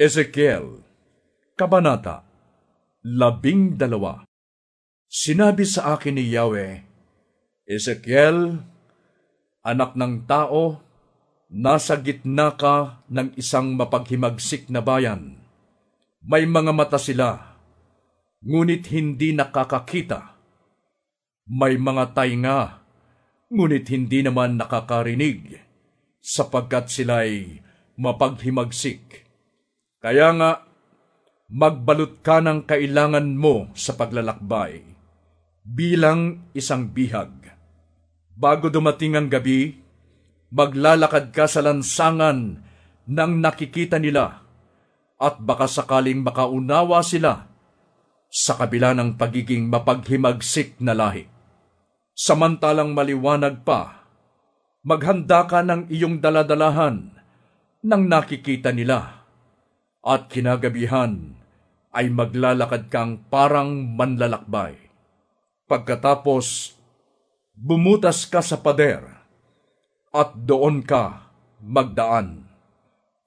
Ezekiel, Kabanata, Labing Dalawa Sinabi sa akin ni Yahweh, Ezekiel, anak ng tao, nasa gitna ka ng isang mapaghimagsik na bayan. May mga mata sila, ngunit hindi nakakakita. May mga tainga, ngunit hindi naman nakakarinig, sapagkat sila'y mapaghimagsik. Kaya nga, magbalot ka ng kailangan mo sa paglalakbay bilang isang bihag. Bago dumating ang gabi, maglalakad ka sa lansangan ng nakikita nila at baka sakaling makaunawa sila sa kabila ng pagiging mapaghimagsik na lahi. Samantalang maliwanag pa, maghanda ka ng iyong daladalahan nang nakikita nila at kinagabihan ay maglalakad kang parang manlalakbay. Pagkatapos, bumutas ka sa pader at doon ka magdaan.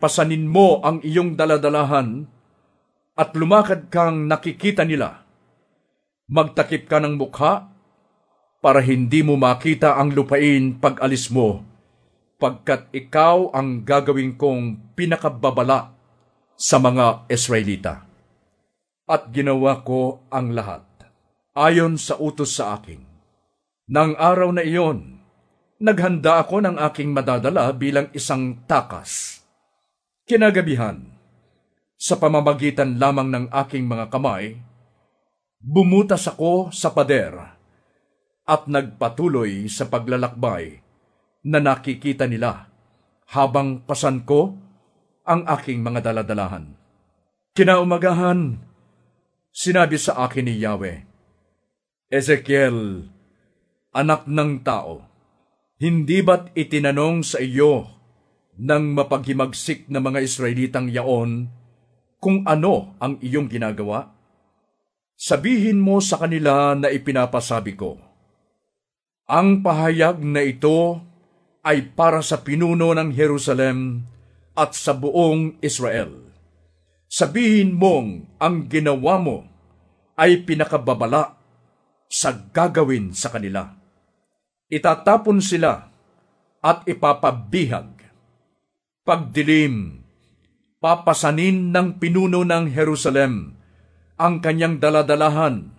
Pasanin mo ang iyong daladalahan at lumakad kang nakikita nila. Magtakip ka ng mukha para hindi mo makita ang lupain pag alis mo, pagkat ikaw ang gagawin kong pinakababala sa mga Israelita. At ginawa ko ang lahat, ayon sa utos sa akin. Nang araw na iyon, naghanda ako ng aking madadala bilang isang takas. Kinagabihan, sa pamamagitan lamang ng aking mga kamay, bumutas ako sa pader at nagpatuloy sa paglalakbay na nakikita nila habang pasan ko ang aking mga daladalahan. Kinaumagahan, sinabi sa akin ni Yahweh, Ezekiel, anak ng tao, hindi ba't itinanong sa iyo ng mapaghimagsik na mga Israelitang yaon kung ano ang iyong ginagawa? Sabihin mo sa kanila na ipinapasabi ko, ang pahayag na ito ay para sa pinuno ng Jerusalem at sa buong Israel. Sabihin mong ang ginawa mo ay pinakababala sa gagawin sa kanila. Itatapon sila at ipapabihag. Pagdilim, papasanin ng pinuno ng Jerusalem ang kanyang daladalahan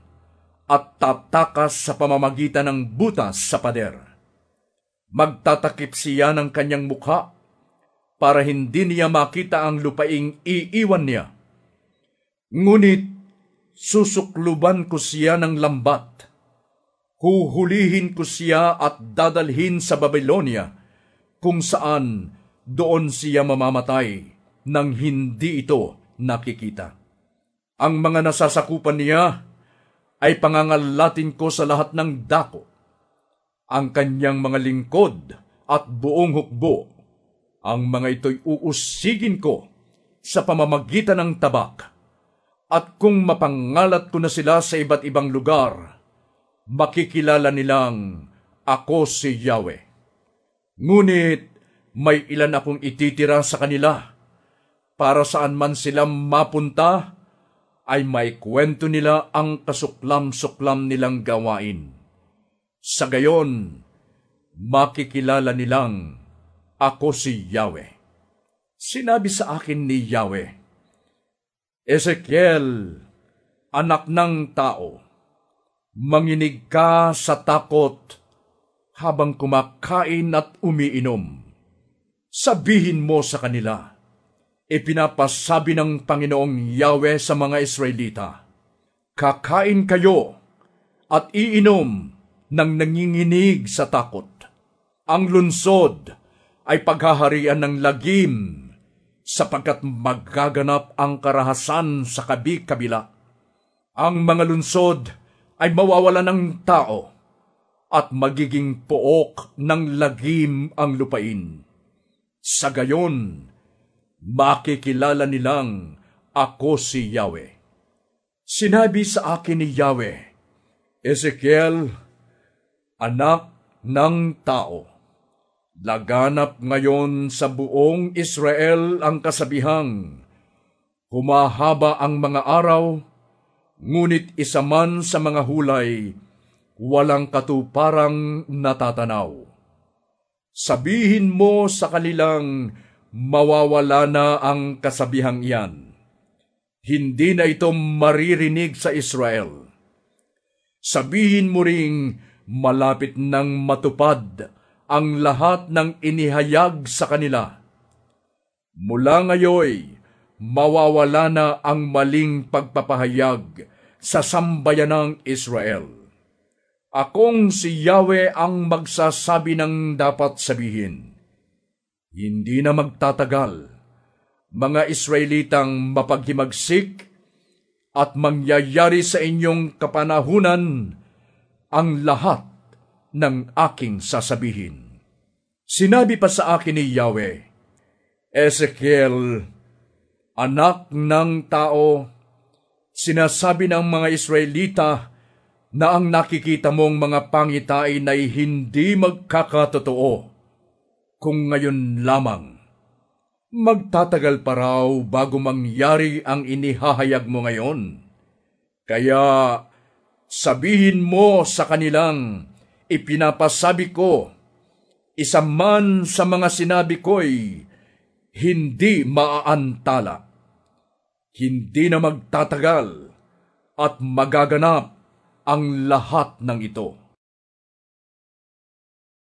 at tatakas sa pamamagitan ng butas sa pader. Magtatakip siya ng kanyang mukha para hindi niya makita ang lupaing iiwan niya. Ngunit susukluban ko siya ng lambat. Huhulihin ko siya at dadalhin sa Babylonia, kung saan doon siya mamamatay nang hindi ito nakikita. Ang mga nasasakupan niya ay pangangalatin ko sa lahat ng dako. Ang kanyang mga lingkod at buong hukbo ang mga ito'y uusigin ko sa pamamagitan ng tabak. At kung mapangalat ko na sila sa iba't ibang lugar, makikilala nilang ako si Yahweh. Ngunit may ilan akong ititira sa kanila para saan man sila mapunta ay may kwento nila ang kasuklam-suklam nilang gawain. Sa gayon, makikilala nilang ako si Yahweh. Sinabi sa akin ni Yahweh, Ezekiel, anak ng tao, manginig ka sa takot habang kumakain at umiinom. Sabihin mo sa kanila, ipinapasabi ng Panginoong Yahweh sa mga Israelita, Kakain kayo at iinom ng nanginginig sa takot. Ang lunsod ay paghaharian ng lagim sapagkat magaganap ang karahasan sa kabi-kabila. Ang mga lunsod ay mawawala ng tao at magiging pook ng lagim ang lupain. Sa gayon, makikilala nilang ako si Yahweh. Sinabi sa akin ni Yahweh, Ezekiel, anak ng tao, Laganap ngayon sa buong Israel ang kasabihang, Humahaba ang mga araw, ngunit isa man sa mga hulay, walang katuparang natatanaw. Sabihin mo sa kanilang mawawala na ang kasabihang iyan. Hindi na ito maririnig sa Israel. Sabihin mo ring malapit nang matupad ang lahat ng inihayag sa kanila. Mula ngayoy, mawawala na ang maling pagpapahayag sa sambayan ng Israel. Akong si Yahweh ang magsasabi ng dapat sabihin. Hindi na magtatagal, mga Israelitang mapaghimagsik at mangyayari sa inyong kapanahunan ang lahat ng aking sasabihin. Sinabi pa sa akin ni Yahweh, Ezekiel, anak ng tao, sinasabi ng mga Israelita na ang nakikita mong mga pangitain ay hindi magkakatotoo kung ngayon lamang. Magtatagal pa raw bago mangyari ang inihahayag mo ngayon. Kaya sabihin mo sa kanilang ipinapasabi ko, isa man sa mga sinabi ko'y hindi maaantala. Hindi na magtatagal at magaganap ang lahat ng ito.